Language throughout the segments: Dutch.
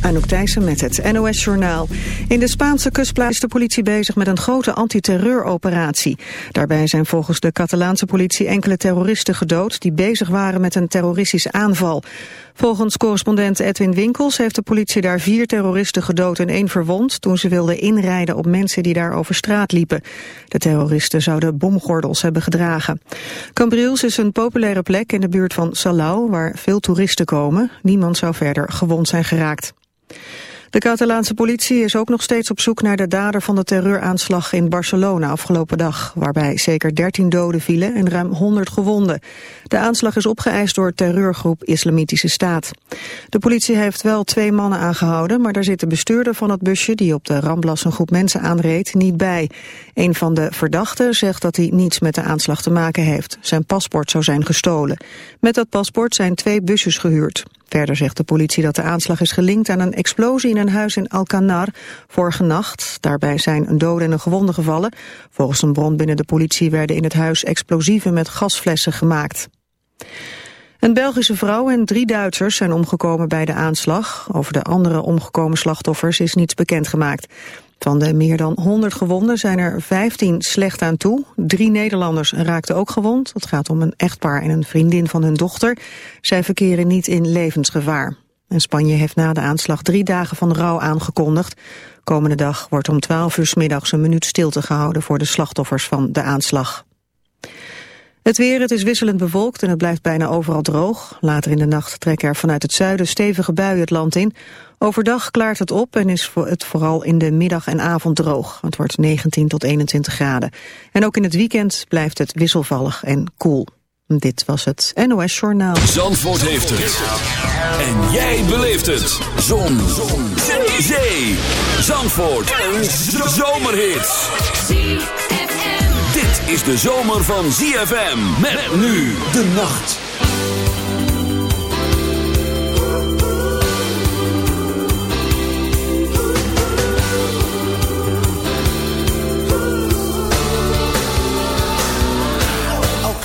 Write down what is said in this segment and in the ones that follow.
Anouk Thijssen met het NOS-journaal. In de Spaanse kustplaats is de politie bezig met een grote antiterreuroperatie. Daarbij zijn volgens de Catalaanse politie enkele terroristen gedood... die bezig waren met een terroristische aanval. Volgens correspondent Edwin Winkels heeft de politie daar vier terroristen gedood en één verwond... toen ze wilden inrijden op mensen die daar over straat liepen. De terroristen zouden bomgordels hebben gedragen. Cambriels is een populaire plek in de buurt van Salau... waar veel toeristen komen. Niemand zou verder gewond zijn geraakt. De Catalaanse politie is ook nog steeds op zoek naar de dader van de terreuraanslag in Barcelona afgelopen dag, waarbij zeker 13 doden vielen en ruim 100 gewonden. De aanslag is opgeëist door terreurgroep Islamitische Staat. De politie heeft wel twee mannen aangehouden, maar daar zit de bestuurder van het busje die op de Ramblas een groep mensen aanreed niet bij. Een van de verdachten zegt dat hij niets met de aanslag te maken heeft. Zijn paspoort zou zijn gestolen. Met dat paspoort zijn twee busjes gehuurd. Verder zegt de politie dat de aanslag is gelinkt aan een explosie in een huis in Alcanar vorige nacht. Daarbij zijn een dode en een gewonde gevallen. Volgens een bron binnen de politie werden in het huis explosieven met gasflessen gemaakt. Een Belgische vrouw en drie Duitsers zijn omgekomen bij de aanslag. Over de andere omgekomen slachtoffers is niets bekendgemaakt. Van de meer dan 100 gewonden zijn er 15 slecht aan toe. Drie Nederlanders raakten ook gewond. Het gaat om een echtpaar en een vriendin van hun dochter. Zij verkeren niet in levensgevaar. En Spanje heeft na de aanslag drie dagen van rouw aangekondigd. Komende dag wordt om 12 uur s middags een minuut stilte gehouden voor de slachtoffers van de aanslag. Het weer, het is wisselend bewolkt en het blijft bijna overal droog. Later in de nacht trekken er vanuit het zuiden stevige buien het land in. Overdag klaart het op en is het vooral in de middag en avond droog. Het wordt 19 tot 21 graden. En ook in het weekend blijft het wisselvallig en koel. Dit was het NOS Journaal. Zandvoort heeft het. En jij beleeft het. Zon. Zon. Zee. Zandvoort. Een zomerhit. Dit is de zomer van ZFM. Met nu de nacht.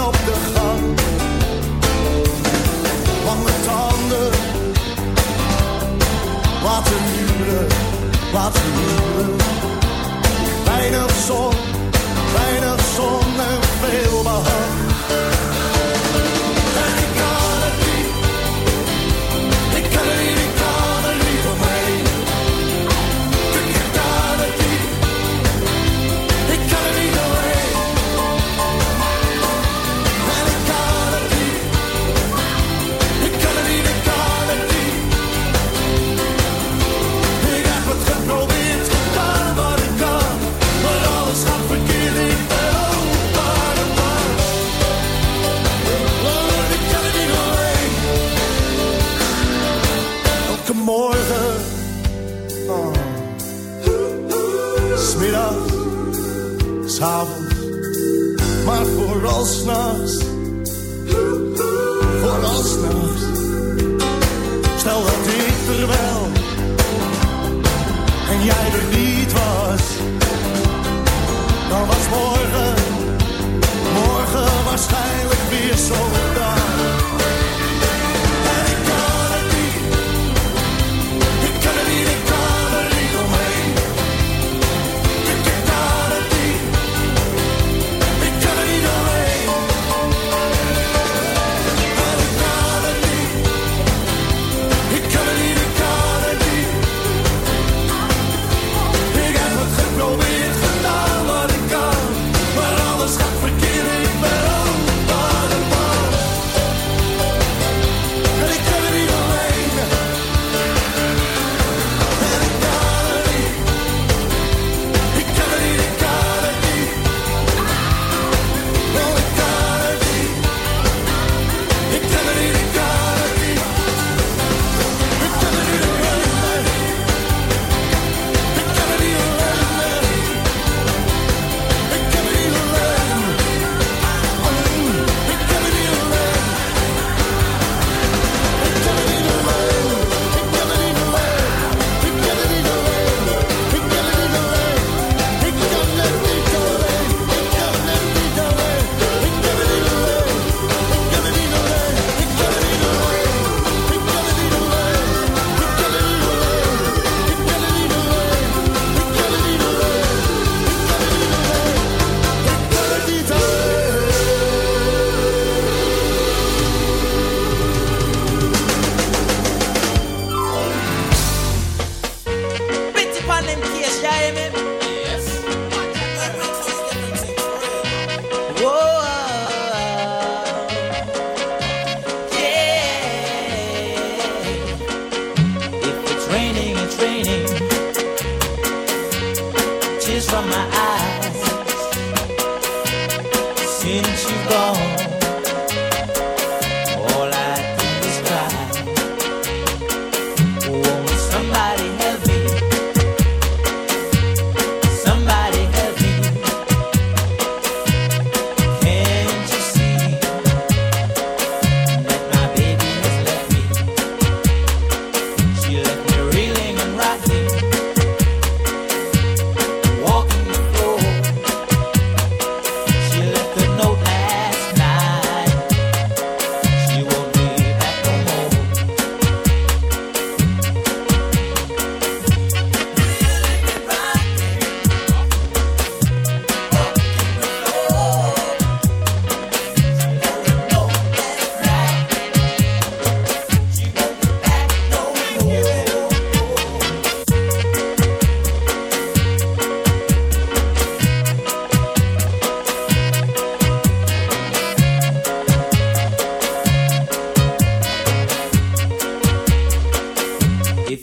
op de gang. Lange tanden, laten huren, laten huren. Weinig zon, weinig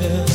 yeah.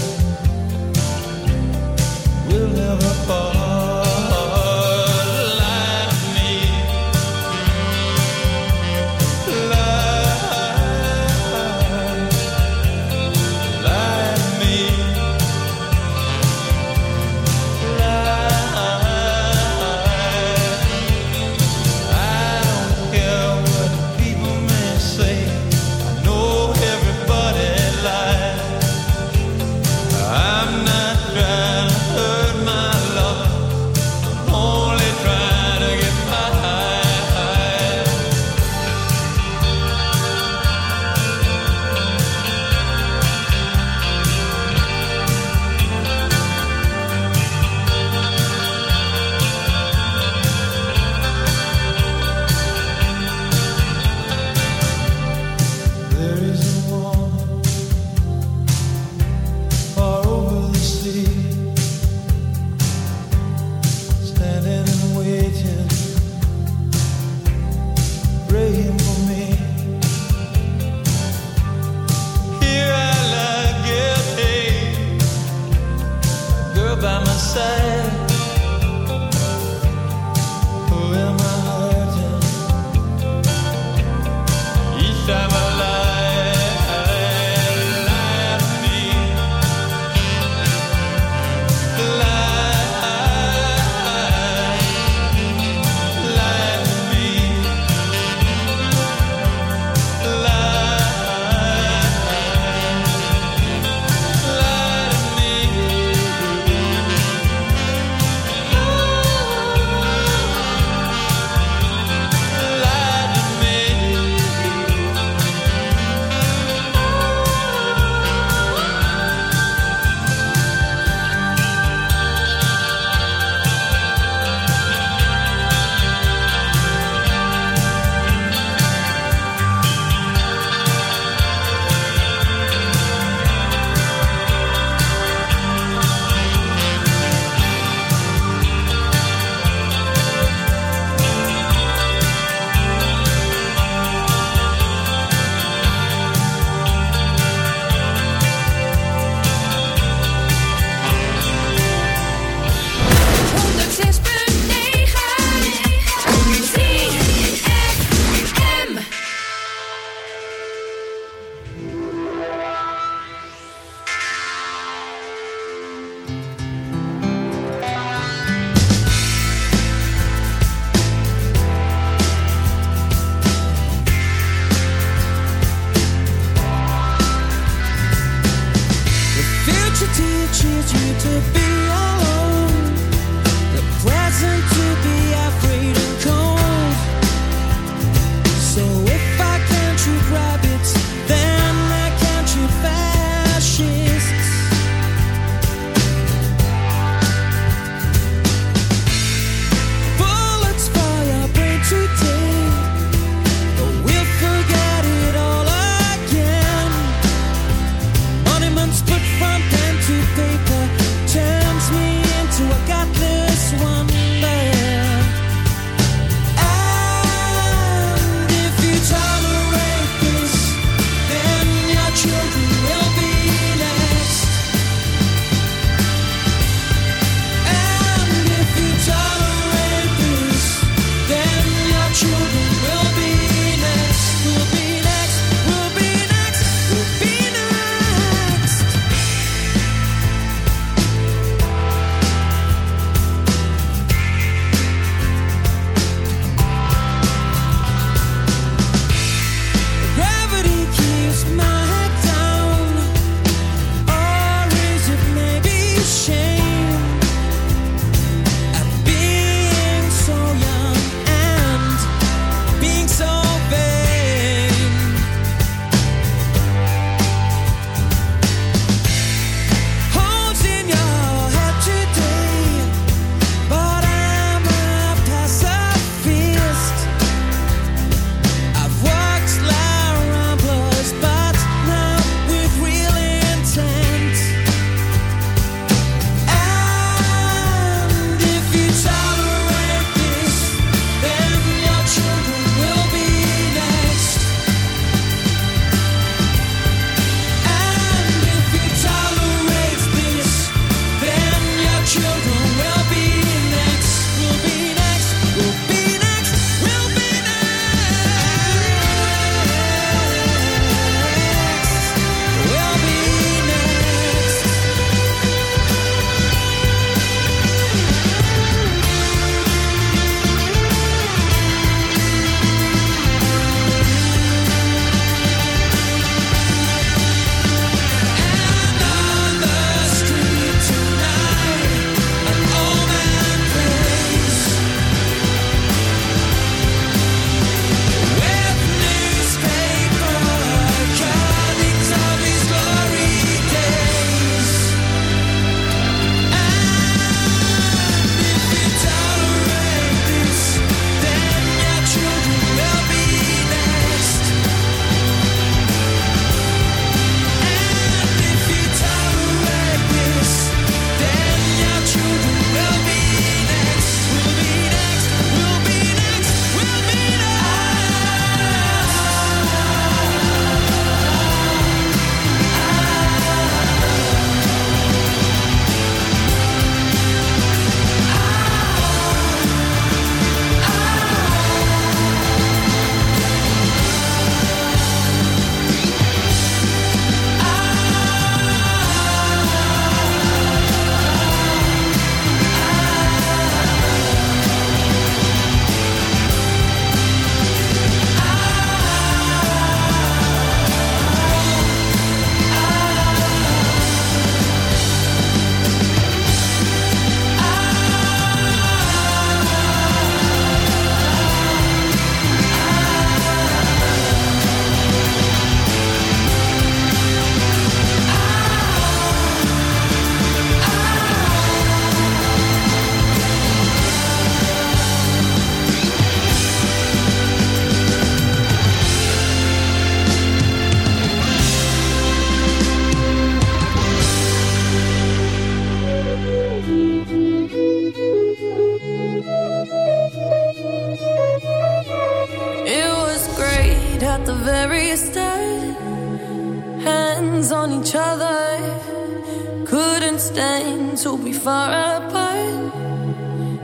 destined to be far apart.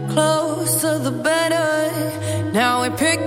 Closer the better. Now we pick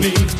me.